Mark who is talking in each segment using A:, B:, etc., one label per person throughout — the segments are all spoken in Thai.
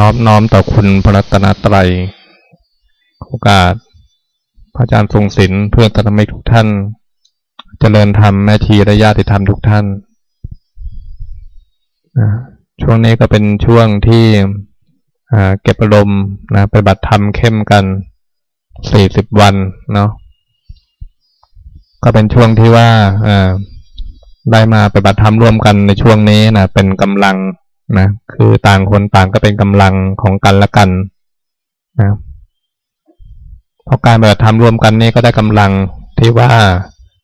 A: น้อมน้อมต่อคุณพระรัตนตรัยโอกาส พระอาจารย์ทรงศิลป์เพื่อทำให้ทุกท่านจเจริญธรรมแม่ชีและญาติธรรมทุกท่านช่วงนี้ก็เป็นช่วงที่เก็บอารมณ์นะไปบัติธรรมเข้มกันสี่สิบวันเนาะก็เป็นช่วงที่ว่าได้มาไปบัติธรรมร่วมกันในช่วงนี้นะเป็นกำลัง นะคือต่างคนต่างก็เป็นกำลังของกันและกันนะเพราะการปฏิบัติธรรมร่วมกันนี่ก็ได้กำลังที่ว่า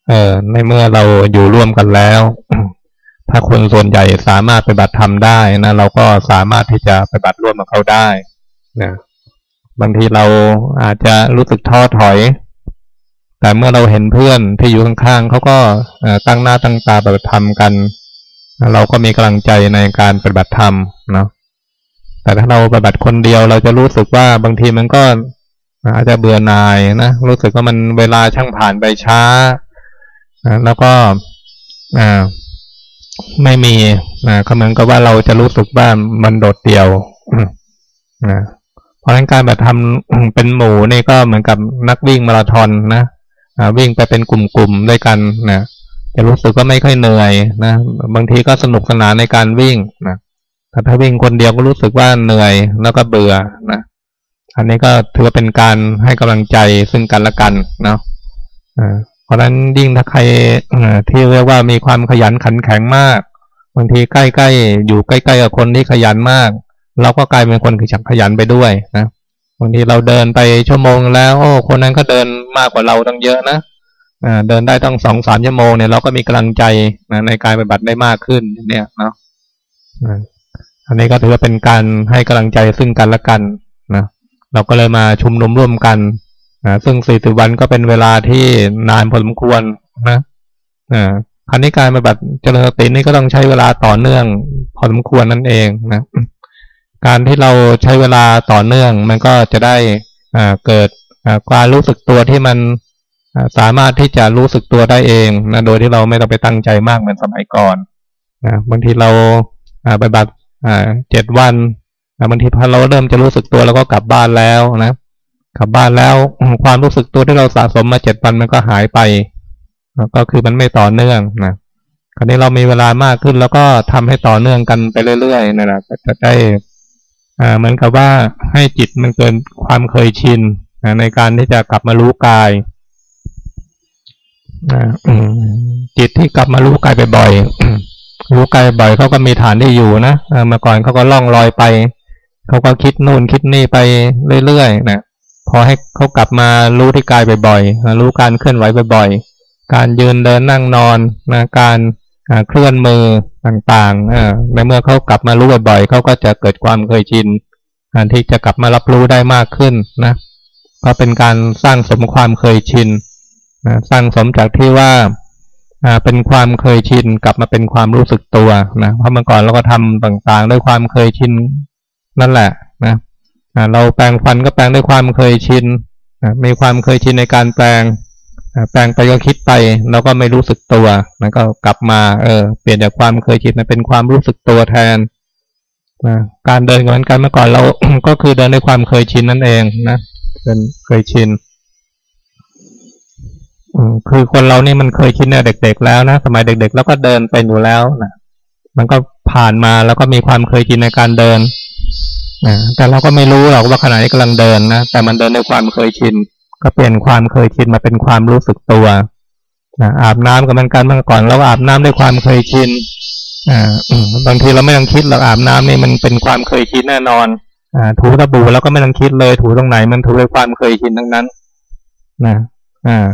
A: เออในเมื่อเราอยู่ร่วมกันแล้ว ถ้าคนส่วนใหญ่สามารถไปบัติธรรมได้นะเราก็สามารถที่จะไปบัติร่วมกับเขาได้นะบางทีเราอาจจะรู้สึกท้อถอย แต่เมื่อเราเห็นเพื่อนที่อยู่ข้างๆเขาก็ตั้งหน้าตั้งตาปฏิบัติธรรมกัน เราก็มีกำลังใจในการปฏิบัติธรรมเนาะแต่ถ้าเราปฏิบัติคนเดียวเราจะรู้สึกว่าบางทีมันก็อาจจะเบื่อหน่ายนะรู้สึกว่ามันเวลาช่างผ่านไปช้าแล้วก็ไม่มีนะก็เหมือนกับว่าเราจะรู้สึกว่ามันโดดเดี่ยวนะเพราะฉะนั้นการแบบทำเป็นหมู่นี่ก็เหมือนกับนักวิ่งมาราธอนนะวิ่งไปเป็นกลุ่มๆด้วยกันนะ จะรู้สึกว่าไม่ค่อยเหนื่อยนะบางทีก็สนุกสนานในการวิ่งนะแต่ถ้าวิ่งคนเดียวก็รู้สึกว่าเหนื่อยแล้วก็เบื่อนะอันนี้ก็ถือว่าเป็นการให้กำลังใจซึ่งกันและกันเนาะเพราะฉะนั้นยิ่งถ้าใครที่เรียกว่ามีความขยันขันแข็งมาก บางทีใกล้ๆอยู่ใกล้ๆกับคนที่ขยันมาก เราก็กลายเป็นคนขยันไปด้วยนะบางทีเราเดินไปชั่วโมงแล้วโอ้คนนั้นก็เดินมากกว่าเราตั้งเยอะนะ เดินได้ตั้งสองสามชั่วโมงเนี่ยเราก็มีกำลังใจนะในการปฏิบัติได้มากขึ้นเนี่ยเนาะอันนี้ก็ถือว่าเป็นการให้กำลังใจซึ่งกันและกันนะเราก็เลยมาชุมนุมร่วมกันนะซึ่งสี่สิบวันก็เป็นเวลาที่นานพอสมควรนะอ่าคันนี้การปฏิบัติเจริญสตินี่ก็ต้องใช้เวลาต่อเนื่องพอสมควรนั่นเองนะการที่เราใช้เวลาต่อเนื่อง มันก็จะได้อ่าเกิดความรู้สึกตัวที่มัน สามารถที่จะรู้สึกตัวได้เองนะโดยที่เราไม่ต้องไปตั้งใจมากเหมือนสมัยก่อนนะบางทีเราไปบัตรเจ็ดวันนะบางทีพอเราเริ่มจะรู้สึกตัวเราก็กลับบ้านแล้วนะกลับบ้านแล้วความรู้สึกตัวที่เราสะสมมาเจ็ดวันมันก็หายไปก็คือมันไม่ต่อเนื่องนะคราวนี้เรามีเวลามากขึ้นแล้วก็ทำให้ต่อเนื่องกันไปเรื่อยๆนะนะจะได้เหมือนกับว่าให้จิตมันเกินความเคยชินในการที่จะกลับมารู้กาย จิตที่กลับมารู้กายบ่อยๆรู้กายบ่อยเขาก็มีฐานที่อยู่นะเมื่อก่อนเขาก็ล่องลอยไปเขาก็คิดนู่นคิดนี่ไปเรื่อยๆนะพอให้เขากลับมารู้ที่กายบ่อยๆรู้การเคลื่อนไหวบ่อยๆ การยืนเดินนั่งนอนนะการเคลื่อนมือต่างๆในเมื่อเขากลับมารู้บ่อยๆเขาก็จะเกิดความเคยชินที่จะกลับมารับรู้ได้มากขึ้นนะก็เป็นการสร้างสมความเคยชิน นะสร้างสมจากที่ว่าเป็นความเคยชินกลับมาเป็นความรู้สึกตัวนะเพราะเมื่อก่อนเราก็ทำต่างๆ ด้วยความเคยชินนั่นแหละนะเราแปลงฟันก็แปลงด้วยความเคยชินมีความเคยชินในการแปลงแปลงไปก็คิดไปเราก็ไม่รู้สึกตัวนะก็กลับมาเออเปลี่ยนจากความเคยชินมาเป็นความรู้สึกตัวแทนนะการเดินเหมือนกันเมื่อก่อนเราก็คือเดินด้วยความเคยชินนั่นเองนะเป็นเคยชิน คือคนเรานี่มันเคยชินเนี่ยเด็ก ๆ แล้วนะสมัยเด็ก ๆ แล้วก็เดินเป็นอยู่แล้วนะมันก็ผ่านมาแล้วก็มีความเคยชินในการเดินนะแต่เราก็ไม่รู้หรอกว่าขณะนี้กำลังเดินนะแต่มันเดินในความเคยชิน ก็เปลี่ยนความเคยชินมาเป็นความรู้สึกตัวนะอาบน้ำกับมันกันเมื่อก่อนเราอาบน้ำด้วยความเคยชินอ่าบางทีเราไม่ต้องคิดเราอาบน้ำนี่มันเป็นความเคยชินแน่นอนอ่าถูตะบูแล้วก็ไม่ต้องคิดเลย ถูตรงไหนมันถูด้วยความเคยชินทั้งนั้น นะอ่า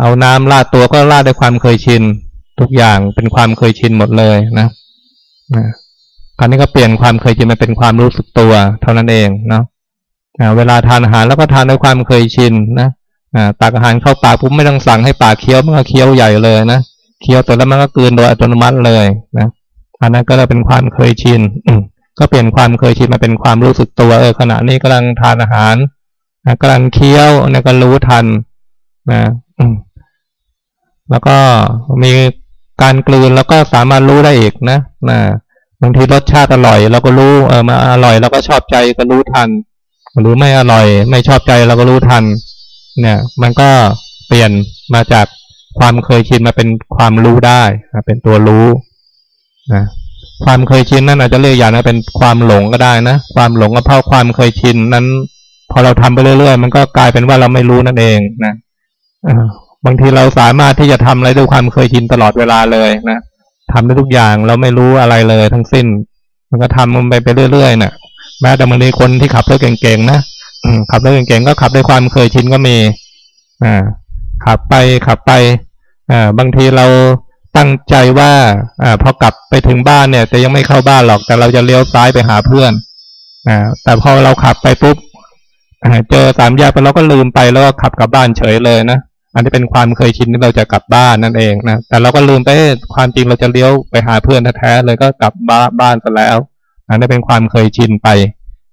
A: เอาน้ำลาดตัวก็ลาดด้วยความเคยชิน ทุกอย่างเป็นความเคยชินหมดเลยนะนะคราวนี้ก็เปลี่ยนความเคยชินมาเป็นความรู้สึกตัว เท่านั้นเองเนาะเวลาทานอาหารแล้วก็ทานด้วยความเคยชินนะตักอาหารเข้าปากปุ๊บไม่ต้องสั่งให้ปากเคี้ยวมันก็เคี้ยวใหญ่เลยนะเคี้ยวแต่แล้วมันก็กลืนโดยอัตโนมัติเลยนะอันนั้นก็เลยเป็นความเคยชินก็เปลี่ยนความเคยชินมาเป็นความรู้สึกตัวเออขณะนี้กำลังทานอาหารกำลังเคี้ยวนี่ยก็รู้ทันนะ แล้วก็มีการกลืนแล้วก็สามารถรู้ได้อีกนะนะบางทีรสชาติอร่อยเราก็รู้เออมาอร่อยเราก็ชอบใจก็รู้ทัน หรือไม่อร่อย ไม่ชอบใจเราก็รู้ทัน เนี่ย มันก็เปลี่ยนมาจากความเคยชินมาเป็นความรู้ได้เป็นตัวรู้นะความเคยชินนั่นอาจจะเรียกอย่างนะเป็นความหลงก็ได้นะความหลงก็เพราะความเคยชินนั้น พอเราทำไปเรื่อยๆ มันก็กลายเป็นว่าเราไม่รู้นั่นเองนะ บางทีเราสามารถที่จะทำอะไรด้วยความเคยชินตลอดเวลาเลยนะทำได้ทุกอย่างเราไม่รู้อะไรเลยทั้งสิ้น มันก็ทำมันไปไปเรื่อยๆนะ่ะ แม้แต่บางทีคนที่ขับรถเก่งๆนะขับรถเก่งๆก็ขับด้วยความเคยชินก็มีอ่าขับไปขับไปอ่าบางทีเราตั้งใจว่าอ่าพอกลับไปถึงบ้านเนี่ยแต่ยังไม่เข้าบ้านหรอก แต่เราจะเลี้ยวซ้ายไปหาเพื่อนอ่าแต่พอเราขับไปปุ๊บเจอสามแยกไปเราก็ลืมไปแล้วก็ขับกลับบ้านเฉยเลยนะ อันนี้เป็นความเคยชินที่เราจะกลับบ้านนั่นเองนะแต่เราก็ลืมไปความจริงเราจะเลี้ยวไปหาเพื่อนแท้ๆเลยก็กลับบ้านบ้านซะแล้วอันนี้เป็นความเคยชินไป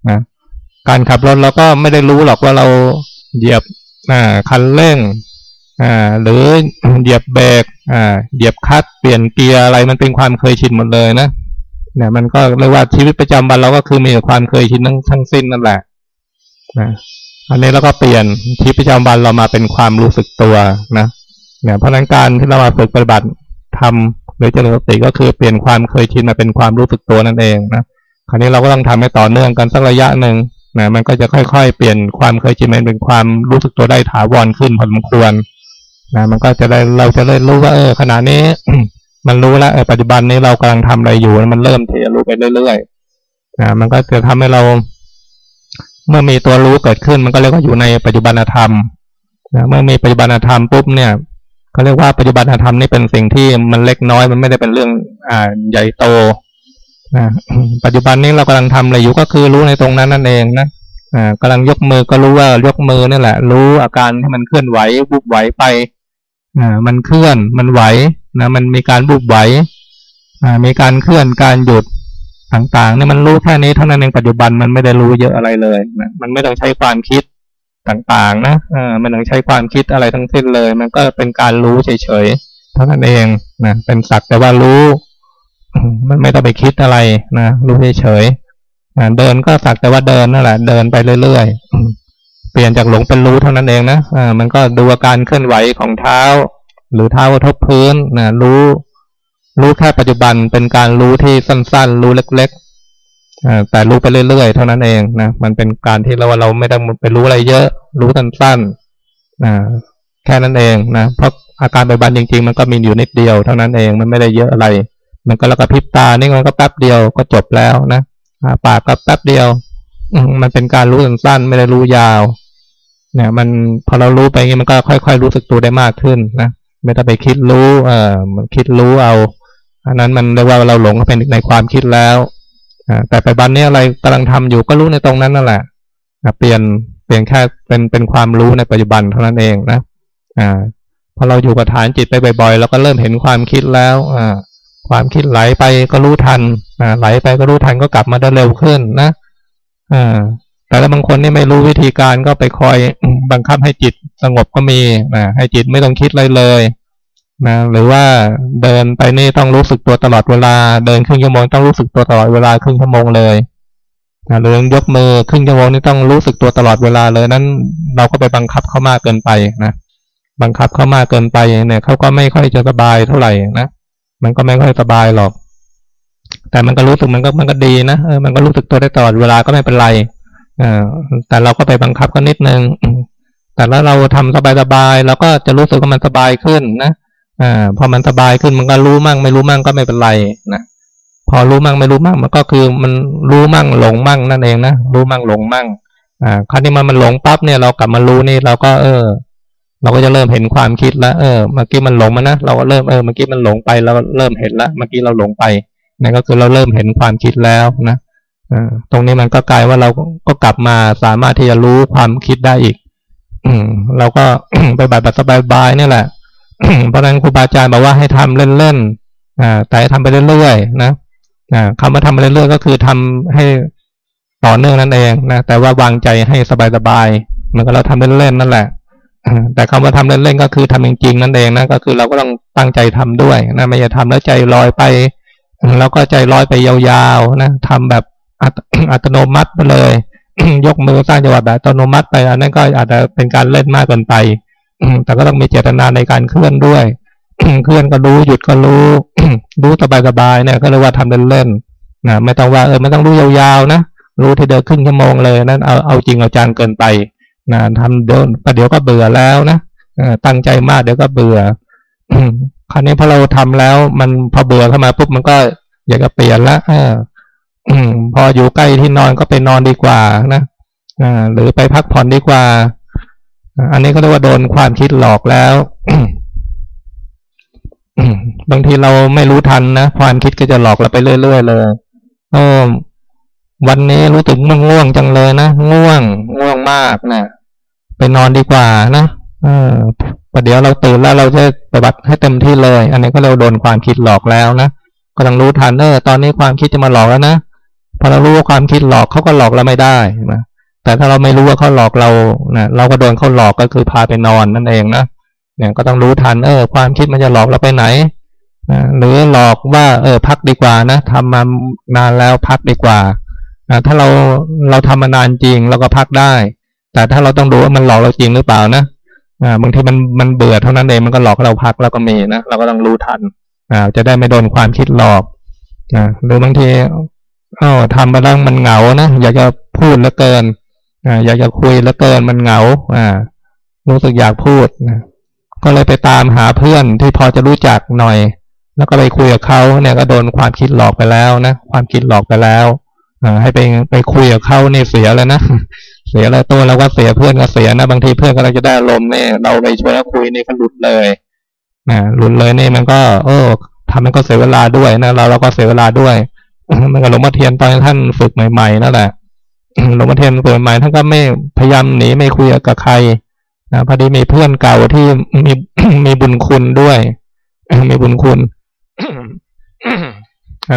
A: นะการขับรถเราก็ไม่ได้รู้หรอกว่าเราเหยียบคันเร่งอ่าหรือเหยียบเบรกอ่าเหยียบคัดเปลี่ยนเกียร์อะไรมันเป็นความเคยชินหมดเลยนะเนี่ยมันก็เรียกว่าชีวิตประจำวันเราก็คือมีความเคยชินทั้งทั้งสิ้นนั่นแหละนะ อันนี้เราก็เปลี่ยนชีวิตประจำวันเรามาเป็นความรู้สึกตัวนะเนี่ยเพราะนั้นการที่เรามาฝึกปฏิบัติทำหรือเจริญสติก็คือเปลี่ยนความเคยชินมาเป็นความรู้สึกตัวนั่นเองนะคราวนี้เราก็ต้องทำให้ต่อเนื่องกันสักระยะหนึ่งนะมันก็จะค่อยๆ เปลี่ยนความเคยชินเป็นความรู้สึกตัวได้ถาวรขึ้นพอสมควรนะมันก็จะได้เราจะได้รู้ว่าเออขณะนี้ มันรู้แล้วปัจจุบันนี้เรากำลังทำอะไรอยู่มันเริ่มที่จะรู้ไปเรื่อยๆนะมันก็จะทำให้เรา เมื่อมีตัวรู้เกิดขึ้นมันก็เรียกว่าอยู่ในปัจจุบันธรรมนะเมื่อมีปัจจุบันธรรมปุ๊บเนี่ยเขาเรียกว่าปัจจุบันธรรมนี่เป็นสิ่งที่มันเล็กน้อยมันไม่ได้เป็นเรื่องอ่าใหญ่โตนะปัจจุบันนี้เรากำลังทำอะไรอยู่ก็คือรู้ในตรงนั้นนั่นเองนะอ่ากำลังยกมือก็รู้ว่ายกมือนี่แหละ รู้อาการที่มันเคลื่อนไหวบุบไหวไปอ่ามันเคลื่อนมันไหวนะมันมีการบุบไหวอ่ามีการเคลื่อนการหยุด ต่างๆเนี่ยมันรู้แค่นี้เท่านั้นเองปัจจุบันมันไม่ได้รู้เยอะอะไรเลยนะมันไม่ต้องใช้ความคิดต่างๆนะอ่ามันต้องใช้ความคิดอะไรทั้งสิ้นเลย มันก็เป็นการรู้เฉยๆเท่านั้นเองนะเป็นสักแต่ว่ารู้มันไม่ต้องไปคิดอะไรนะรู้เฉยๆเดินก็สักแต่ว่าเดินนั่นแหละ เดินไปเรื่อยๆเปลี่ยนจากหลงเป็นรู้เท่านั้นเองนะอ่ามันก็ดูอาการเคลื่อนไหวของเท้า หรือเท้ากระทบพื้นนะรู้ รู้แค่ปัจจุบันเป็นการรู้ที่สั้น ๆ รู้เล็กๆแต่รู้ไปเรื่อยๆ เท่านั้นเองนะมันเป็นการที่เราเราไม่ต้องไปรู้อะไรเยอะ รู้สั้นๆแค่นั้นเองนะเพราะอาการปัจจุบันจริงๆ มันก็มีอยู่นิดเดียวเท่านั้นเองมันไม่ได้เยอะอะไร มันก็แล้วก็พิบตานี่มันก็แป๊บเดียวก็จบแล้วนะปากก็แป๊บเดียวมันเป็นการรู้สั้นๆไม่ได้รู้ยาว เนี่ย มันพอเรารู้ไปงี้มันก็ค่อยๆรู้สึกตัวได้มากขึ้นนะไม่ต้องไปคิดรู้ เออมันคิดรู้เอา อันนั้นมันเรียกว่าเราหลงเข้าไปในความคิดแล้วแต่ปัจจุบันนี้อะไรกำลังทำอยู่ก็รู้ในตรงนั้นนั่นแหละเปลี่ยนเปลี่ยนแค่เป็นเป็นความรู้ในปัจจุบันเท่านั้นเองนะอ่าพอเราอยู่กับฐานจิตไปบ่อยๆเราก็เริ่มเห็นความคิดแล้วอ่าความคิดไหลไปก็รู้ทันอ่าไหลไปก็รู้ทันก็กลับมาได้เร็วขึ้นนะอ่าแต่แล้วบางคนนี่ไม่รู้วิธีการก็ไปคอยบังคับให้จิตสงบก็มีนะให้จิตไม่ต้องคิดอะไรเลย นะหรือว่าเดินไปนี่ต้องรู้สึกตัวตลอดเวลา เดินครึ่งชั่วโมงต้องรู้สึกตัวตลอดเวลาครึ่งชั่วโมงเลยนะหรือยกมือครึ่งชั่วโมงนี่ต้องรู้สึกตัวตลอดเวลาเลยนั้น เราก็ไปบังคับเขามากเกินไปนะบังคับเขามากเกินไปเนี่ยเขาก็ไม่ค่อยจะสบายเท่าไหร่นะมันก็ไม่ค่อยสบายหรอก แต่มันก็รู้สึกมันก็มันก็ดีนะเออมันก็รู้สึกตัวได้ตลอดเวลาก็ไม่เป็นไรเออแต่เราก็ไปบังคับก็นิดนึงแต่แล้วเราทำสบายๆเราก็จะรู้สึกว่ามันสบายขึ้นนะ อ่าพอมันสบายขึ้นมันก็รู้มั่ง ไม่รู้มั่งก็ไม่เป็นไรนะพอรู้มั่งไม่รู้มั่งมันก็คือมันรู้มั่งหลงมั่งนั่นเองนะรู้มั่งหลงมั่งอ่าคราวนี้มันมันหลงปั๊บเนี่ยเรากลับมารู้นี่เราก็เออ เราก็จะเริ่มเห็นความคิดแล้วเออเมื่อกี้มันหลงมานะเราก็เริ่มเออเมื่อกี้มันหลงไปเราเริ่มเห็นแล้วเมื่อกี้เราหลงไปนั่นก็คือเราเริ่มเห็นความคิดแล้วนะอตรงนี้มันก็กลายว่าเราก็กลับมาสามารถที่จะรู้ความคิดได้อีก อืเราก็ไปแบบสบายๆนี่แหละ เพราะนั้นครูบาอาจารย์บอกว่าให้ทำเล่นๆอแต่ทำไปเรื่อยๆนะอ่าคำว่าทำไปเรื่อยๆก็คือทำให้ต่อเนื่องนั่นเองนะแต่ว่าวางใจให้สบายๆมันก็เราทำเล่นๆนั่นแหละแต่คำว่าทำเล่นๆก็คือทำจริงๆนั่นเองนะก็คือเราก็ต้องตั้งใจทำด้วยนะไม่ใช่ทำแล้วใจลอยไป แล้วก็ใจลอยไปยาวๆนะทำแบบอัตโนมัติไปเลย ยกมือสร้างจังหวะแบบอัตโนมัติไปอันนั้นก็อาจจะเป็นการเล่นมากเกินไป แต่ก็ต้องมีเจตนาในการเคลื่อนด้วย เคลื่อนก็รู้หยุดก็รู้ รู้สบายๆเนี่ย ก็เรียกว่าทำเล่นๆนะไม่ต้องว่าเออไม่ต้องรู้ยาวๆนะรู้ทีเดียวครึ่งชั่วโมงเลยนั้นเอาเอาจริงเอาจังเกินไปนะทำเดี๋ยวประเดี๋ยวก็เบื่อแล้วนะตั้งใจมากเดี๋ยวก็เบื่อคราวนี้พอเราทำแล้ว มันพอเบื่อเข้ามาปุ๊บมันก็อยากจะเปลี่ยนละเออพออยู่ใกล้ที่นอนก็ไปนอนดีกว่านะหรือไปพักผ่อนดีกว่า อันนี้ก็เรียกว่าโดนความคิดหลอกแล้ว บางทีเราไม่รู้ทันนะ ความคิดก็จะหลอกเราไปเรื่อย ๆ เลยเออวันนี้รู้สึกมันง่วงจังเลยนะง่วง ง่วงมากนะไปนอนดีกว่านะเออประเดี๋ยวเราตื่นแล้วเราจะปฏิบัติให้เต็มที่เลย อันนี้ก็เราโดนความคิดหลอกแล้วนะก็ต้องรู้ทันเออตอนนี้ความคิดจะมาหลอกแล้วนะพอเรารู้ว่าความคิดหลอกเขาก็หลอกเราไม่ได้นะ แต่ถ้าเราไม่รู้ว่าเขาหลอกเรานะเราก็โดนเขาหลอกก็คือพาไปนอนนั่นเองนะเนี่ยก็ต้องรู้ทันเออ ความคิดมันจะหลอกเราไปไหนนะหรือหลอกว่า เออ พักดีกว่านะทำมานานแล้วพักดีกว่าถ้าเราเราทำมานานจริงเราก็พักได้ แต่ถ้าเราต้องดูว่ามันหลอกเราจริงหรือเปล่านะอ่าบางทีมันมันเบื่อเท่านั้นเองมันก็หลอกเราพักเราก็มีนะเราก็ต้องรู้ทันอ่าจะได้ไม่โดนความคิดหลอกอ่าหรือบางทีอ๋อทำไปแล้วมันเหงานะอยากจะพูดแล้วเกิน อยากจะคุยแล้วเกินมันเหงา อ่า รู้สึกอยากพูดนะก็เลยไปตามหาเพื่อนที่พอจะรู้จักหน่อย แล้วก็ไปคุยกับเขาเนี่ยก็โดนความคิดหลอกไปแล้วนะความคิดหลอกไปแล้วให้ไปไปคุยกับเขาเนี่ยเสียแล้วนะเสียแล้วตัวเราก็เสียเพื่อนก็เสียนะบางทีเพื่อนก็เราจะได้ลมเนี่ยเราไปชวนเขาคุยนี่ก็หลุดเลยนะหลุดเลยเนี่ยมันก็เออทำมันก็เสียเวลาด้วยนะเราเราก็เสียเวลาด้วยมันก็หลวงพ่อเทียนตอนท่านฝึกใหม่ๆนั่นแหละ หลวงพ่อเทียนฝึกใหม่ท่านก็ไม่พยายามหนีไม่คุยกับใครนะพอดีมีเพื่อนเก่าที่มีมีบุญคุณด้วย มีบุญคุณ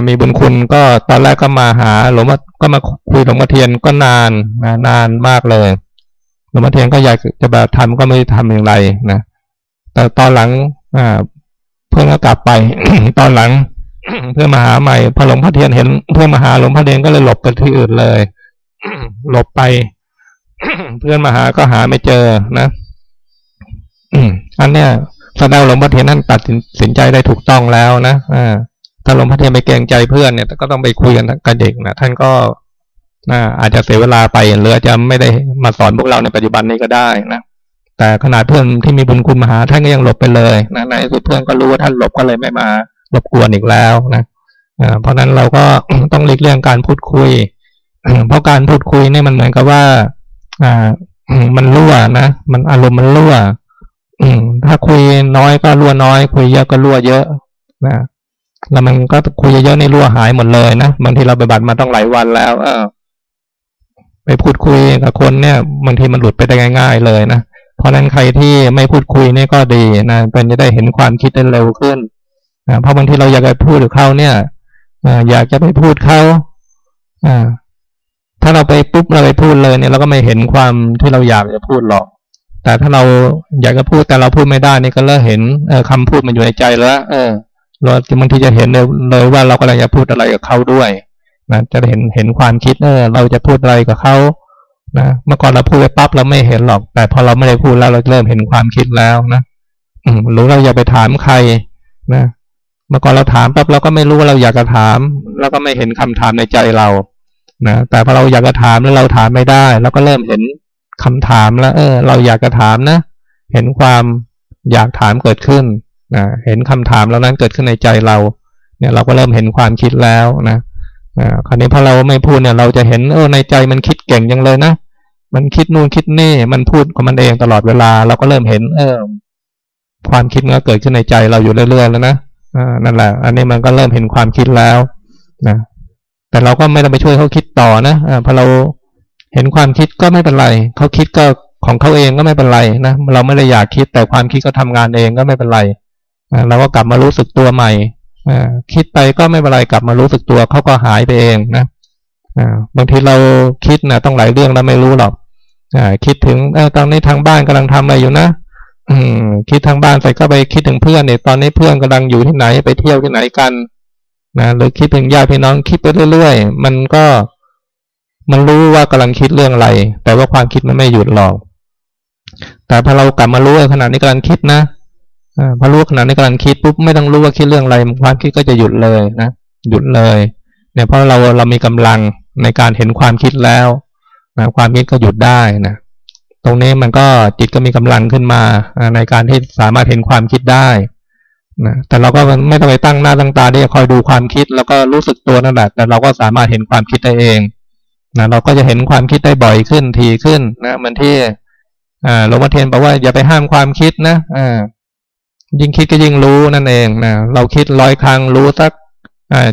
A: มีบุญคุณก็ตอนแรกก็มาหาหลวงพ่อก็มาคุยหลวงพ่อเทียนก็นานนะนานมากเลยหลวงพ่อเทียนก็อยากจะแบบทำก็ไม่ทำอย่างไรนะแต่ตอนหลังอ่าเพื่อนก็กลับไป ตอนหลัง เพื่อนมาหาใหม่พอหลวงพ่อเทียนเห็น เพื่อนมาหาหลวงพ่อเทียนก็เลยหลบไปที่อื่นเลย หลบไป เพื่อนมาหาก็หาไม่เจอนะอันเนี้ยแสดงหลวงพ่อเทียนนั่นตัดสินใจได้ถูกต้องแล้วนะอ่าถ้าหลวงพ่อเทียนไปเกรงใจเพื่อนเนี่ยก็ต้องไปคุยกันกับเด็กนะท่านก็อาจจะเสียเวลาไปหรือจะไม่ได้มาสอนพวกเราในปัจจุบันนี้ก็ได้นะแต่ขนาดเพื่อนที่มีบุญคุณมาหาท่านก็ยังหลบไปเลยนะในสุดเพื่อนก็รู้ว่าท่านหลบก็เลยไม่มารบกวนอีกแล้วนะเพราะนั้นเราก็ต้องเลีกเลี่ยงการพูดคุย เพราะการพูดคุยเนี่ยมันเหมือนกับว่าอ่ามันรั่วนะ มันอารมณ์มันรั่วถ้าคุยน้อยก็รั่วน้อย คุยเยอะก็รั่วเยอะนะแล้วมันก็คุยเยอะๆในรั่วหายหมดเลยนะบางทีเราไปบัตรมาต้องหลายวันแล้ว เออ ไปพูดคุยกับคนเนี่ยบางทีมันหลุดไปได้ง่าย ๆ เลยนะเพราะนั้นใครที่ไม่พูดคุยเนี่ยก็ดีนะเป็นจะได้เห็นความคิดได้เร็วขึ้นนะเพราะบางทีเราอยากไปพูดกับเขาเนี่ยอยากจะไปพูดเขาอ่า ถ้าเราไปปุ๊บเราไปพูดเลยเนี่ยเราก็ไม่เห็นความที่เราอยากจะพูดหรอก แต่ถ้าเราอยากจะพูดแต่เราพูดไม่ได้นี่ก็เริ่มเห็นเออคำพูดมันอยู่ในใจแล้วเออเราบางทีจะเห็นเลยว่าเรากำลังจะพูดอะไรกับเขาด้วยนะจะเห็นเห็นความคิดเออเราจะพูดอะไรกับเขานะเมื่อก่อนเราพูดไปปั๊บเราไม่เห็นหรอก แต่พอเราไม่ได้พูดแล้วเราเริ่มเห็นความคิดแล้วนะอืมหรือเราอย่าไปถามใครนะเมื่อก่อนเราถามปั๊บเราก็ไม่รู้ว่าเราอยากจะถาม แล้วก็ไม่เห็นคำถามในใจเรา นะแต่พอเราอยากจะถามแล้วเราถามไม่ได้เราก็เริ่มเห็นคำถามแล้ว เออ เราอยากจะถามนะ เห็นความอยากถามเกิดขึ้นนะเห็นคำถามแล้วนั้นเกิดขึ้นในใจเรา เนี่ยเราก็เริ่มเห็นความคิดแล้วนะอ่าคราวนี้พอเราไม่พูดเนี่ย เราจะเห็นเออในใจมันคิดเก่งยังเลยนะมันคิดนู่นคิดนี่มันพูดของมันเองตลอดเวลา เราก็เริ่มเห็น เออความคิดมันก็เกิดขึ้นในใจเราอยู่เรื่อยๆแล้วนะอ่านั่นแหละ อันนี้มันก็เริ่มเห็นความคิดแล้วนะ แต่เราก็ไม่ต้องไปช่วยเขาคิดต่อนะอ่าพอเราเห็นความคิดก็ไม่เป็นไรเขาคิดก็ของเขาเองก็ไม่เป็นไรนะเราไม่ได้อยากคิดแต่ความคิดก็ทำงานเองก็ไม่เป็นไรเราก็กลับมารู้สึกตัวใหม่คิดไปก็ไม่เป็นไรกลับมารู้สึกตัวเขาก็หายไปเองนะบางทีเราคิดนะต้องหลายเรื่องเราไม่รู้หรอกคิดถึงตอนนี้ทางบ้านกำลังทำอะไรอยู่นะอืมคิดทางบ้านใส่ก็ไปคิดถึงเพื่อนเนี่ยตอนนี้เพื่อนกำลังอยู่ที่ไหนไปเที่ยวที่ไหนกัน นะหรือคิดถึงญาติพี่น้องคิดไปเรื่อยๆ มันก็มันรู้ว่ากำลังคิดเรื่องอะไร แต่ว่าความคิดมันไม่หยุดหรอก แต่พอเรากลับมารู้ว่าขณะนี้กำลังคิดนะอพอรู้ขณะนี้กำลังคิดปุ๊บไม่ต้องรู้ว่าคิดเรื่องอะไรความคิดก็จะหยุดเลยนะหยุดเลยเนี่ยเพราะเราเรามีกำลังในการเห็นความคิดแล้วนะความคิดก็หยุดได้นะตรงนี้มันก็จิตก็มีกำลังขึ้นมาในการที่สามารถเห็นความคิดได้ นะแต่เราก็ไม่ต้องไปตั้งหน้าตั้งตาที่จะคอยดูความคิด แล้วก็รู้สึกตัวนั่นแหละแต่เราก็สามารถเห็นความคิดได้เองนะเราก็จะเห็นความคิดได้บ่อยขึ้นทีขึ้นนะมันที่หลวงพ่อเทียนบอกว่าอย่าไปห้ามความคิดนะอ่ายิ่งคิดก็ยิ่งรู้นั่นเองนะเราคิดร้อยครั้งรู้สัก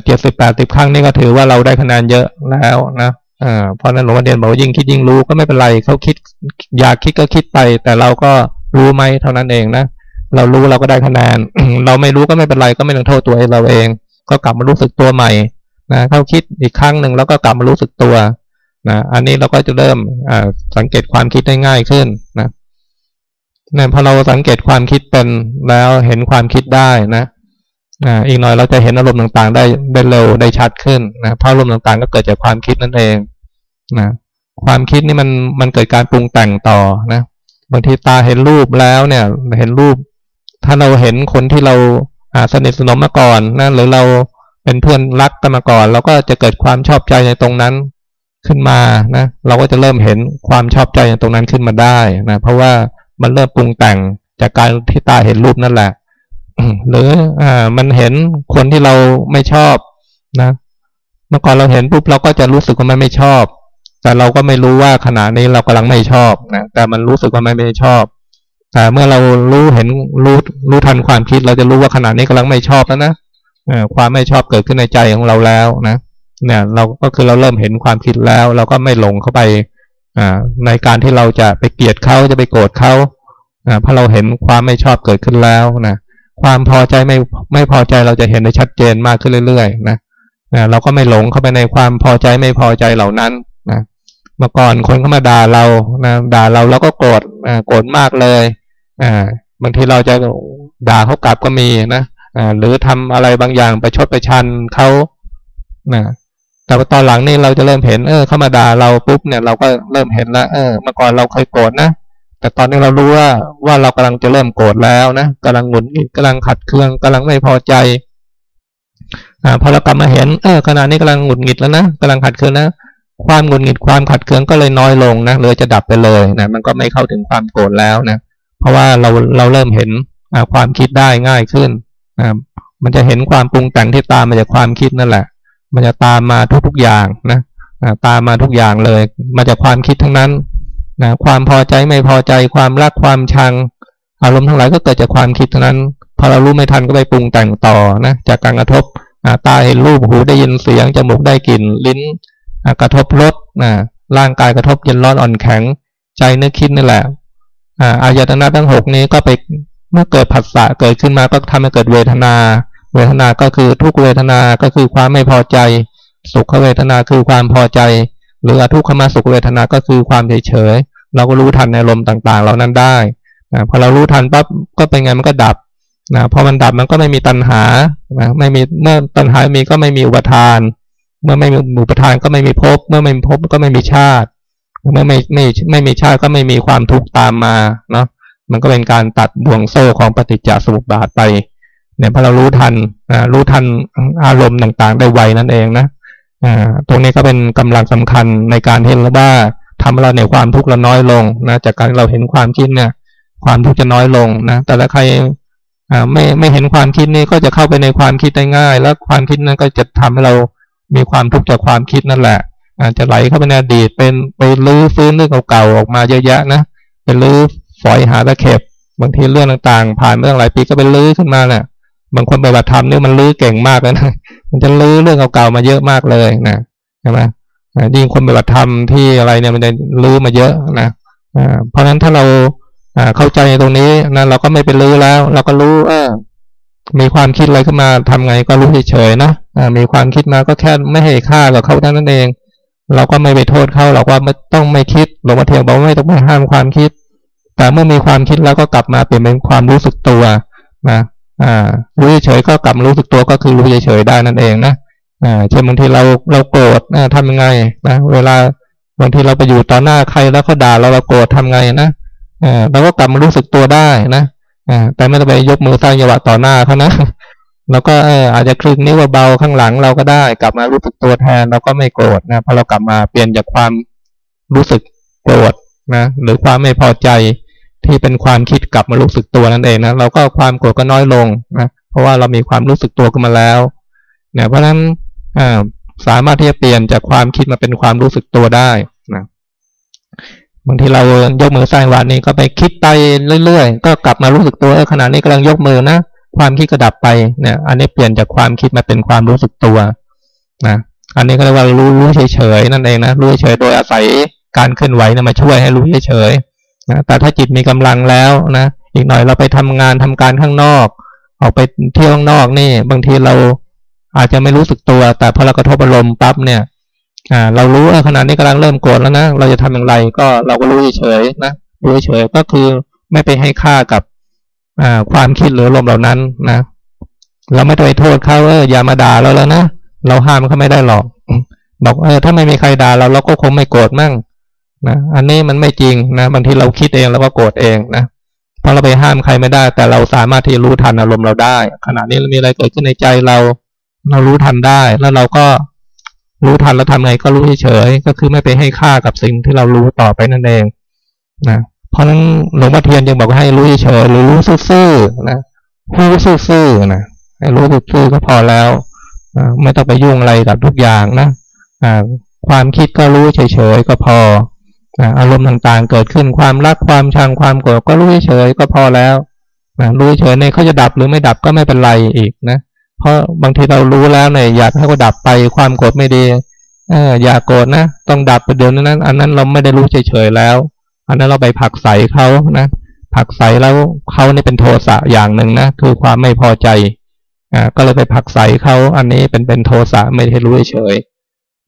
A: เจ็ดสิบแปดสิบครั้งนี่ก็ถือว่าเราได้คะแนนเยอะแล้วนะอ่าเพราะนั้นหลวงพ่อเทียนบอกว่ายิ่งคิดยิ่งรู้ก็ไม่เป็นไรเขาคิด อยากคิดก็คิดไป แต่เราก็รู้ไหมเท่านั้นเองนะ เรารู้เราก็ได้คะแนน เราไม่รู้ก็ไม่เป็นไรก็ไม่ต้องโทษตัวเองเราเอง ก็กลับมารู้สึกตัวใหม่นะเข้าคิดอีกครั้งหนึ่งแล้วก็กลับมารู้สึกตัวนะอันนี้เราก็จะเริ่มสังเกตความคิดได้ง่ายขึ้นนะเนี่ยพอเราสังเกตความคิดเป็นแล้วเห็นความคิดได้นะอ่าอีกหน่อยเราจะเห็นอารมณ์ต่างๆ ได้ได้เร็วได้ชัดขึ้นนะเพราะอารมณ์ต่างๆ ก็เกิดจากความคิดนั่นเองนะความคิดนี่มันมันเกิดการปรุงแต่งต่อนะบางทีตาเห็นรูปแล้วเนี่ย เห็นรูป ถ้าเราเห็นคนที่เราสนิทสนมมาก่อนนะหรือเราเป็นเพื่อนรักกันมาก่อน เราก็จะเกิดความชอบใจในตรงนั้นขึ้นมานะเราก็จะเริ่มเห็นความชอบใจในตรงนั้นขึ้นมาได้นะเพราะว่ามันเริ่มปรุงแต่งจากการที่ตาเห็นรูปนั่นแหละหรืออ่ามันเห็นคนที่เราไม่ชอบนะเมื่อก่อนเราเห็นปุ๊บเราก็จะรู้สึกว่ามันไม่ชอบ แต่เราก็ไม่รู้ว่าขณะนี้เรากำลังไม่ชอบนะแต่มันรู้สึกว่ามันไม่ชอบ แต่เมื่อเรารู้เห็นรู้รู้ทันความคิด เราจะรู้ว่าขณะนี้กำลังไม่ชอบแล้วนะความไม่ชอบเกิดขึ้นในใจของเราแล้วนะเนี่ยเราก็คือเราเริ่มเห็นความคิดแล้ว เราก็ไม่หลงเข้าไปอในการที่เราจะไปเกลียดเขาจะไปโกรธเขาเพราะเราเห็นความไม่ชอบเกิดขึ้นแล้วนะความพอใจไม่ไม่พอใจเราจะเห็นได้ชัดเจนมากขึ้นเรื่อยๆนะเราก็ไม่หลงเข้าไปในความพอใจไม่พอใจเหล่านั้นนะเมื่อก่อนคนเข้ามาด่าเรานะด่าเราเราก็โกรธโกรธมากเลย อ่าบางทีเราจะด่าเขากลับก็มีนะอ่าหรือทำอะไรบางอย่างไปชดไปชันเขานะแต่ตอนหลังนี่เราจะเริ่มเห็น เออเข้ามาด่าเราปุ๊บเนี่ยเราก็เริ่มเห็นแล้วเออเมื่อก่อนเราเคยโกรธนะแต่ตอนนี้เรารู้ว่าว่าเรากำลังจะเริ่มโกรธแล้วนะกำลังหงุดหงิดกำลังขัดเคืองกำลังไม่พอใจอ่าพอเรากลับมาเห็นเออขณะนี้กำลังหงุดหงิดแล้วนะกำลังขัดเคืองนะความหงุดหงิดความขัดเคืองก็เลยน้อยลงนะเลยจะดับไปเลยนะมันก็ไม่เข้าถึงความโกรธแล้วนะ เพราะว่าเราเราเริ่มเห็นความคิดได้ง่ายขึ้นมันจะเห็นความปรุงแต่งที่ตามมาจากความคิดนั่นแหละ มันจะตามมาทุกๆอย่างนะตามมาทุกอย่างเลย มาจากความคิดทั้งนั้นนะความพอใจไม่พอใจความรักความชัง อารมณ์ทั้งหลายก็เกิดจากความคิดทั้งนั้น พอเรารู้ไม่ทันก็ไปปรุงแต่งต่อนะจากการกระทบตาเห็นรูปหูได้ยินเสียงจมูกได้กลิ่นลิ้นกระทบรสนะร่างกายกระทบเย็นร้อนอ่อนแข็ง ใจนึกคิดนี่แหละ อายตนะทั้งหกนี้ก็ไปเมื่อเกิดผัสสะเกิดขึ้นมาก็ทำให้เกิดเวทนา เวทนาก็คือทุกเวทนาก็คือความไม่พอใจ สุขเวทนาคือความพอใจ หรืออทุกขมาสุขเวทนาก็คือความเฉยเฉยเราก็รู้ทันในลมต่างๆ เหล่านั้นได้นะพอเรารู้ทันปั๊บก็เป็นไงมันก็ดับนะพอมันดับมันก็ไม่มีตัณหานะไม่มีเมื่อตัณหามีก็ไม่มีอุปทาน เมื่อไม่มีอุปทานก็ไม่มีภพเมื่อไม่มีภพก็ไม่มีชาติ เมื่อไม่ไม่ไม่มีชาติก็ไม่มีความทุกข์ตามมาเนาะมันก็เป็นการตัดบ่วงโซ่ของปฏิจจสมุปบาทไปเนี่ยพอเรารู้ทันรู้ทันอารมณ์ต่างๆ ได้ไวนั่นเองนะตรงนี้ก็เป็นกำลังสำคัญในการเห็นว่าทำเราในความทุกข์เราน้อยลงนะจากการเราเห็นความคิดเนี่ย ความทุกข์จะน้อยลงนะแต่ละใครไม่ไม่เห็นความคิดนี้ก็จะเข้าไปในความคิดได้ง่าย แล้วความคิดนั้นก็จะทำให้เรามีความทุกข์จากความคิดนั่นแหละ อาจจะไหลเข้าไปในอดีตเป็นไปลื้อฟื้นเรื่องเก่าๆออกมาเยอะแยะนะเป็นลื้อฝอยหาตะเข็บบางทีเรื่องต่างๆ ผ่านเรื่องหลายปีก็เป็นลื้อขึ้นมาเนี่ยบางคนปฏิบัติธรรมเนี่ยมันลื้อเก่งมากเลยนะมันจะลื้อเรื่องเก่าๆมาเยอะมากเลยนะใช่ไหมยิ่งคนปฏิบัติธรรมที่อะไรเนี่ยมันจะลื้อมาเยอะนะเพราะฉะนั้นถ้าเราเข้าใจในตรงนี้นะเราก็ไม่ไปลื้อแล้ว เราก็รู้เออมีความคิดอะไรขึ้นมาทำไงก็รู้เฉยๆนะมีความคิดมาก็แค่ไม่ให้ค่ากับเขาเท่านั้นเอง เราก็ไม่ไปโทษเขาเราก็ไม่ต้องไม่คิดหลวงพ่อเทียนบอกว่าไม่ต้องไปห้ามความคิด แต่เมื่อมีความคิดแล้วก็กลับมาเปลี่ยนเป็นความรู้สึกตัวนะอ่ารู้เฉยก็กลับมารู้สึกตัวก็คือรู้เฉยได้นั่นเองนะอ่าเช่นบางทีเราเราโกรธนะทำยังไงนะเวลาบางทีเราไปอยู่ต่อหน้าใครแล้วเขาด่าเราเราโกรธทำไงนะอ่าเราก็กลับมารู้สึกตัวได้นะอ่าแต่ไม่ต้องไปยกมือสร้างจังหวะต่อหน้าเขานะ เราก็เอออาจจะคลึงนิ้วเบาข้างหลังเราก็ได้ กลับมารู้สึกตัวแทนเราก็ไม่โกรธนะพอเรากลับมาเปลี่ยนจากความรู้สึกโกรธนะหรือความไม่พอใจที่เป็นความคิดกลับมารู้สึกตัวนั่นเองนะเราก็ความโกรธก็น้อยลงนะเพราะว่าเรามีความรู้สึกตัวขึ้นมาแล้วเนี่ยเพราะฉะนั้นสามารถที่จะเปลี่ยนจากความคิดมาเป็นความรู้สึกตัวได้นะบางทีเรายกมือสร้างวันนี้ก็ไปคิดไปเรื่อยๆ ก็กลับมารู้สึกตัวขณะนี้กำลังยกมือนะ ความคิดก็ดับไปเนี่ยอันนี้เปลี่ยนจากความคิดมาเป็นความรู้สึกตัวนะอันนี้ก็เรียกว่ารู้รู้เฉยๆนั่นเองนะรู้เฉยโดยอาศัยการเคลื่อนไหวนี่ยมาช่วยให้รู้เฉยๆนะแต่ถ้าจิตมีกำลังแล้วนะอีกหน่อยเราไปทำงานทำการข้างนอก ออกไปเที่ยวข้างนอกนี่ บางทีเราอาจจะไม่รู้สึกตัว แต่พอเรากระทบอารมณ์ปั๊บเนี่ยอ่าเรารู้ว่าขณะนี้กำลังเริ่มโกรธแล้วนะเราจะทำอย่างไรก็เราก็รู้เฉยๆนะรู้เฉยก็คือไม่ไปให้ค่ากับ ความคิดหรืออารมเหล่านั้นนะ เราไม่ต้องไปโทษเขาเอออย่ามาด่าเราแล้วนะเราห้ามเขาไม่ได้หรอก บอกเออถ้าไม่มีใครด่าเราเราก็คงไม่โกรธมั่งนะอันนี้มันไม่จริงนะบางทีเราคิดเองแล้วก็โกรธเองนะเพราะเราไปห้ามใครไม่ได้ แต่เราสามารถที่รู้ทันอารมณ์เราได้ ขณะนี้มีอะไรเกิดขึ้นในใจเรา เรารู้ทันได้ แล้วเราก็รู้ทันแล้วทำไงก็รู้เฉยๆก็คือไม่ไปให้ค่ากับสิ่งที่เรารู้ต่อไปนั่นเองนะ เพราะนั้นหลวงพ่อเทียนยังบอกให้รู้เฉยหรือรู้ซื่อๆนะรู้ซื่อๆนะให้รู้ซื่อๆก็พอแล้วไม่ต้องไปยุ่งอะไรกับทุกอย่างนะความคิดก็รู้เฉยๆก็พออารมณ์ต่างๆ เกิดขึ้นความรักความชังความโกรธก็รู้เฉยๆก็พอแล้วรู้เฉยในเขาจะดับหรือไม่ดับก็ไม่เป็นไรอีกนะเพราะบางทีเรารู้แล้วเนี่ยอยากให้เขาดับไปความโกรธไม่ดีเอออย่าโกรธนะต้องดับไปเดี๋ยวนั้นอันนั้นเราไม่ได้รู้เฉยๆแล้ว อันนั้นเราไปผักใส่เขานะผักใส่แล้วเขานี่เป็นโทสะอย่างหนึ่งนะคือความไม่พอใจอ่าก็เลยไปผักใส่เขาอันนี้เป็นเป็นโทสะไม่ได้รู้เฉย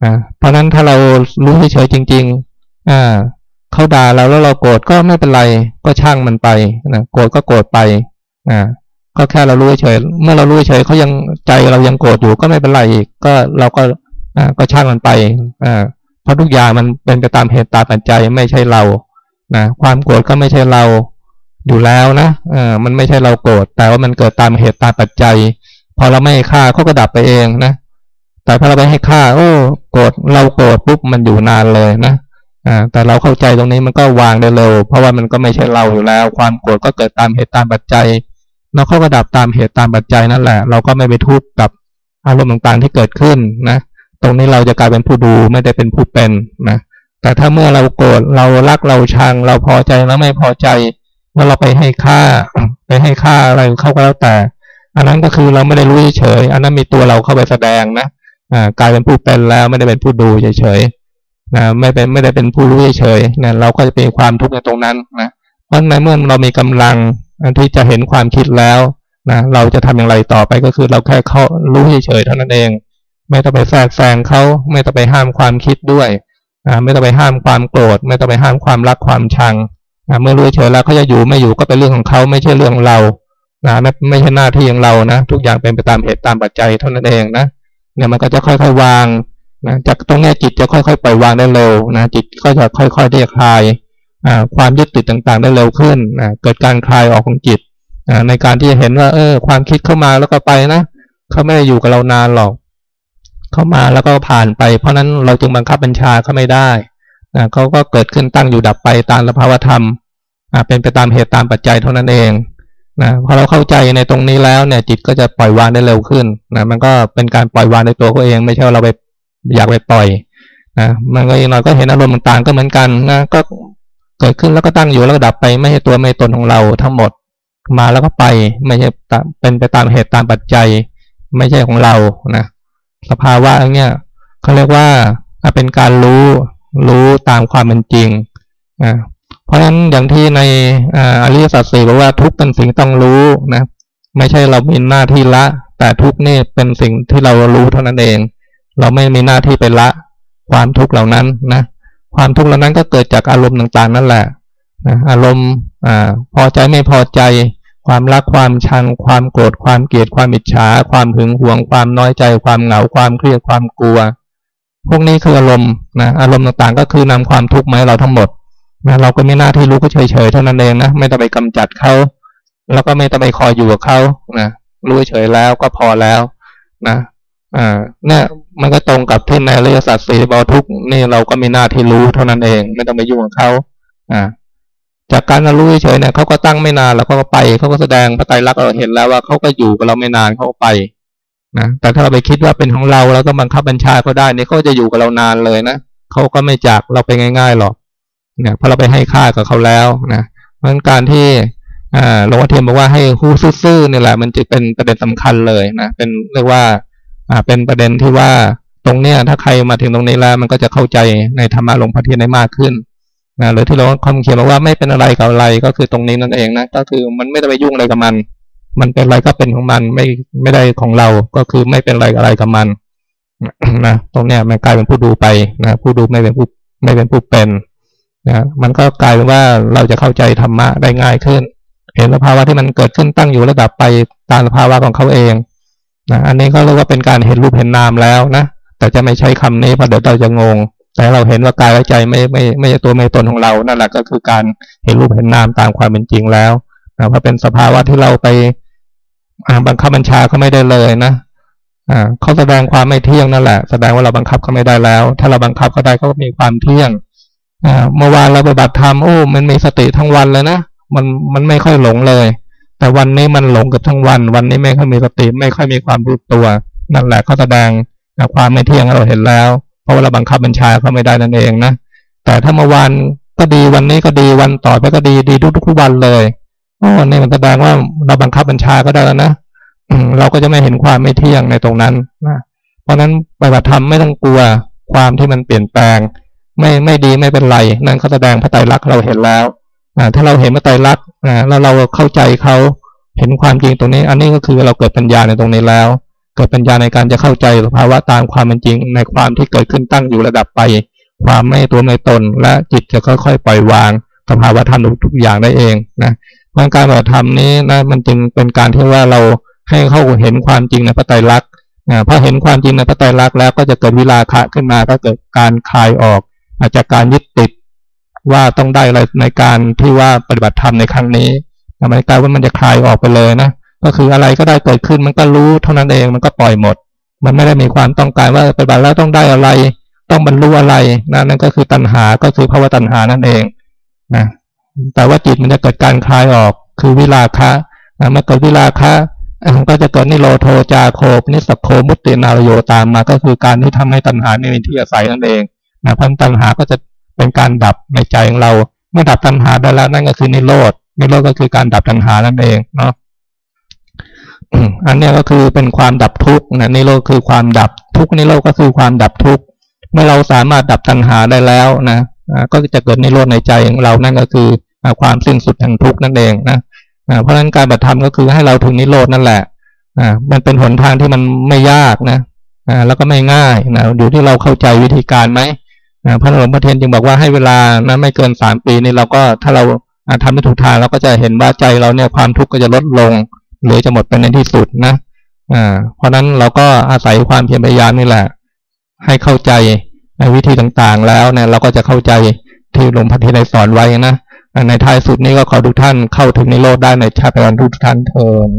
A: อ่าเพราะนั้นถ้าเรารู้เฉยจริง ๆอ่าเขาด่าเราแล้วเราโกรธก็ไม่เป็นไร ก็ช่างมันไปนะโกรธก็โกรธไปอ่าก็แค่เรารู้เฉย เมื่อเรารู้เฉยเขายังใจเรายังโกรธอยู่ก็ไม่เป็นไรอีกก็เราก็อ่าก็ช่างมันไปอ่าเพราะทุกอย่างมันเป็นไปตามเหตุตามปัจจัยไม่ใช่เรา นะความโกรธก็ไม่ใช่เราอยู่แล้วนะเออมันไม่ใช่เราโกรธแต่ว่ามันเกิดตามเหตุตามปัจจัย พอเราไม่ให้ค่าเขาก็ดับไปเองนะแต่พอเราไปให้ค่า โอ้โกรธเราโกรธปุ๊บมันอยู่นานเลยนะอ่าแต่เราเข้าใจตรงนี้มันก็วางได้เร็ว เพราะว่ามันก็ไม่ใช่เราอยู่แล้ว ความโกรธก็เกิดตามเหตุตามปัจจัยเราเข้าก็ดับตามเหตุตามปัจจัยนั่นแหละ เราก็ไม่ไปทุกข์กับอารมณ์ต่างๆที่เกิดขึ้นนะตรงนี้เราจะกลายเป็นผู้ดูไม่ได้เป็นผู้เป็นนะ แต่ถ้าเมื่อเราโกรธเรารักเราชัง เราพอใจแล้วไม่พอใจเมื่อเราไปให้ค่า ไปให้ค่าอะไรเข้าก็แล้วแต่ อันนั้นก็คือเราไม่ได้รู้เฉย อันนั้นมีตัวเราเข้าไปแสดงนะอ่ากลายเป็นผู้เป็นแล้วไม่ได้เป็นผู้ดูเฉยๆนะไม่เป็นไม่ได้เป็นผู้รู้เฉยๆนะเราก็จะเป็นความทุกข์ในตรงนั้นนะเพราะในเมื่อเรามีกำลังที่จะเห็นความคิดแล้วนะเราจะทำอย่างไรต่อไปก็คือเราแค่เขารู้เฉยๆเท่านั้นเอง ไม่ต้องไปแทรกแซงเขาไม่ต้องไปห้ามความคิดด้วย ไม่ต้องไปห้ามความโกรธ ไม่ต้องไปห้ามความรักความชังเมื่อรู้เฉยแล้วเขาจะอยู่ไม่อยู่ก็เป็นเรื่องของเขาไม่ใช่เรื่องของเรานะไม่ไม่ใช่หน้าที่ของเรานะ ทุกอย่างเป็นไปตามเหตุตามปัจจัยเท่านั้นเองนะเนี่ยมันก็จะค่อยๆวางนะจากตรงนี้จิตจะค่อยๆปล่อยวางได้เร็วนะจิตก็จะค่อยๆที่จะคลายความยึดติดต่างๆ ได้เร็วขึ้นนะเกิดการคลายออกของจิตในการที่จะเห็นว่า เออ ความคิดเข้ามาแล้วก็ไปนะเขาไม่ได้อยู่กับเรานานหรอก เข้ามาแล้วก็ผ่านไป เพราะนั้นเราจึงบังคับบัญชาเขาไม่ได้นะเขาก็เกิดขึ้นตั้งอยู่ดับไปตามสภาวธรรมเป็นไปตามเหตุตามปัจจัยเท่านั้นเองนะพอเราเข้าใจในตรงนี้แล้วเนี่ย จิตก็จะปล่อยวางได้เร็วขึ้นนะมันก็เป็นการปล่อยวางในตัวเขาเองไม่ใช่เราไปอยากไปปล่อยนะมันก็อีกหน่อยก็เห็นอารมณ์ต่างๆก็เหมือนกันนะก็เกิดขึ้นแล้วก็ตั้งอยู่แล้วก็ดับไปไม่ใช่ตัวไม่ตนของเราทั้งหมดมาแล้วก็ไปไม่ใช่เป็นไปตามเหตุตามปัจจัย ไม่ใช่ของเรานะ สภาวะอย่างเนี้ยเขาเรียกว่าเป็นการรู้รู้ตามความเป็นจริงนะราะฉะนั้นอย่างที่ในอริยสัจสี่บอกว่าทุกเป็นสิ่งต้องรู้นะไม่ใช่เรามีหน้าที่ละ แต่ทุกนี่เป็นสิ่งที่เรารู้เท่านั้นเอง เราไม่มีหน้าที่ไปละ ความทุกข์เหล่านั้นนะความทุกข์เหล่านั้นก็เกิดจากอารมณ์ต่างๆ นั่นแหละนะอารมณ์อพอใจไม่พอใจ ความรักความชัง ความโกรธความเกลียดความอิจฉา ความหึงหวง ความน้อยใจ ความเหงาความเครียดความกลัว พวกนี้คืออารมณ์นะอารมณ์ต่างๆ ก็คือนำความทุกข์มาให้เราทั้งหมดนะเราก็ไม่หน้าที่รู้ก็เฉยๆเท่านั้นเองนะไม่ต้องไปกำจัดเขาแล้วก็ไม่ต้องไปคอยอยู่กับเขานะรู้เฉยแล้วก็พอแล้วนะอ่าเนี่ยมันก็ตรงกับที่ในเรื่องสัตว์สีบอทุกนี่เราก็มีหน้าที่รู้เท่านั้นเอง ไม่ต้องไปยุ่งกับเขาอ่า จากการรู้เฉยเนี่ยเขาก็ตั้งไม่นานแล้วก็ไปเขาก็แสดงพระไตรลักษณ์เราเห็นแล้วว่าเขาก็อยู่กับเราไม่นานเขาก็ไปนะแต่ถ้าเราไปคิดว่าเป็นของเราแล้วก็บังคับบัญชาเขาได้เนี่ยเขาจะอยู่กับเรานานเลยนะเขาก็ไม่จากเราไปง่ายๆหรอกเนี่ยเพราะเราไปให้ค่ากับเขาแล้วนะเพราะการที่อ่าหลวงพ่อเทียนบอกว่าให้หู้ซื่อๆนี่แหละ มันจะเป็นประเด็นสำคัญเลยนะเป็นเรียกว่าอ่าเป็นประเด็นที่ว่าตรงเนี้ยถ้าใครมาถึงตรงนี้แล้วมันก็จะเข้าใจในธรรมะหลวงพ่อเทียนได้มากขึ้น นะหรือที่เราคำเขียนบอกว่าไม่เป็นอะไรกับอะไรก็คือตรงนี้นั่นเองนะก็คือมันไม่ได้ไปยุ่งอะไรกับมัน มันเป็นอะไรก็เป็นของมันไม่ไม่ได้ของเราก็คือไม่เป็นอะไรอะไรกับมันนะตรงเนี้ยมันกลายเป็นผู้ดูไปนะผู้ดูไม่เป็นผู้ไม่เป็นผู้เป็นนะมันก็กลายเป็นว่าเราจะเข้าใจธรรมะได้ง่ายขึ้น เห็นสภาวะที่มันเกิดขึ้นตั้งอยู่ระดับไปตามสภาวะของเขาเองนะอันนี้ก็เรียกว่าเป็นการเห็นรูปเห็นนามแล้วนะแต่จะไม่ใช้คำนี้เพราะเดี๋ยวเราจะงง แต่เราเห็นว่ากายและใจไม่ไม่ไม่ใช่ตัวไม่ตนของเรานั่นแหละก็คือการเห็นรูปเห็นนามตามความเป็นจริงแล้วนะว่าเป็นสภาวะที่เราไปบังคับบัญชาเขาไม่ได้เลยนะอ่าเขาแสดงความไม่เที่ยงนั่นแหละ แสดงว่าเราบังคับเขาไม่ได้แล้ว ถ้าเราบังคับเขาได้เขาก็มีความเที่ยงอ่าเมื่อวานเราปฏิบัติธรรมโอ้มันมีสติทั้งวันเลยนะมันมันไม่ค่อยหลงเลย แต่วันนี้มันหลงกับทั้งวัน วันนี้ไม่ค่อยมีสติไม่ค่อยมีความรู้ตัว นั่นแหละเขาแสดงความไม่เที่ยงเราเห็นแล้ว เพราะว่าเราบังคับบัญชาเขาไม่ได้นั่นเองนะแต่ถ้าเมื่อวานก็ดีวันนี้ก็ดีวันต่อไปก็ดีดีทุกทุกวันเลยโอ้นี่มันแสดงว่าเราบังคับบัญชาก็ได้แล้วนะเราก็จะไม่เห็นความไม่เที่ยงในตรงนั้นนะเพราะนั้นปฏิบัติธรรมไม่ต้องกลัวความที่มันเปลี่ยนแปลง ไม่ไม่ดีไม่เป็นไร นั่นเขาแสดงพระไตรลักษณ์เราเห็นแล้วอ่าถ้าเราเห็นพระไตรลักษณ์อ่าแล้วเราเข้าใจเขาเห็นความจริงตรงนี้ อันนี้ก็คือเราเกิดปัญญาในตรงนี้แล้ว เกิดปัญญาในการจะเข้าใจสภาวะตามความเป็นจริง ในความที่เกิดขึ้นตั้งอยู่ระดับไป ความไม่ตัวไม่ตน และจิตจะค่อยๆปล่อยวางสภาวะธรรมทุกอย่างได้เองนะการปฏิบัติธรรมนี้นะมันจึงเป็นการที่ว่าเราให้เข้าเห็นความจริงในพระไตรลักษณ์พอเห็นความจริงในพระไตรลักษณ์แล้วก็จะเกิดวิราคะขึ้นมาก็เกิดการคลายออก อาจจะการยึดติดว่าต้องได้อะไรในการที่ว่าปฏิบัติธรรมในครั้งนี้ทำไมกลายว่ามันจะคลายออกไปเลยนะ ก็คืออะไรก็ได้เกิดขึ้นมันก็รู้เท่านั้นเองมันก็ปล่อยหมด มันไม่ได้มีความต้องการว่าปฏิบัติแล้วต้องได้อะไร ต้องบรรลุอะไรนะนั่นก็คือตัณหาก็คือภาวะตัณหานั่นเองนะแต่ว่าจิตมันจะเกิดการคลายออกคือวิราคะนะเมื่อเกิดวิราคะมันก็จะเกิดนิโรโทจาโคปนิสโคมุตตินารโยตามมา ก็คือการที่ทำให้ตัณหาไม่มีที่อาศัยนั่นเองนะพันตัณหาก็จะเป็นการดับในใจของเรา เมื่อดับตัณหาได้แล้วนั่นก็คือนิโรธนิโรธก็คือการดับตัณหานั่นเองเนาะ อันนี้ก็คือเป็นความดับทุกข์นะนิโรธคือความดับทุกข์นิโรธก็คือความดับทุกข์เมื่อเราสามารถดับตัณหาได้แล้วนะก็จะเกิดนิโรธในใจของเรานั่นก็คือความสิ้นสุดแห่งทุกข์นั่นเองนะเพราะฉะนั้นการบัตรธรรมก็คือให้เราถึงนิโรธนั่นแหละมันเป็นหนทางที่มันไม่ยากนะอ่าแล้วก็ไม่ง่ายนะอยู่ที่เราเข้าใจวิธีการไหมนะพระหลวงพ่อเทียนจึงบอกว่าให้เวลานะไม่เกินสามปีนี่เราก็ถ้าเราทำไม่ถูกทางเราก็จะเห็นว่าใจเราเนี่ยความทุกข์ก็จะลดลง หรือจะหมดไปในที่สุดนะอ่าเพราะนั้นเราก็อาศัยความเพียรพยายามนี่แหละ ให้เข้าใจในวิธีต่างๆแล้วเนี่ยเราก็จะเข้าใจที่หลวงพ่อเทียนได้สอนไว้นะในท้ายสุดนี้ก็ขอทุกท่านเข้าถึงในโลกได้ในชาติปัจจุบันทุกท่านเทิน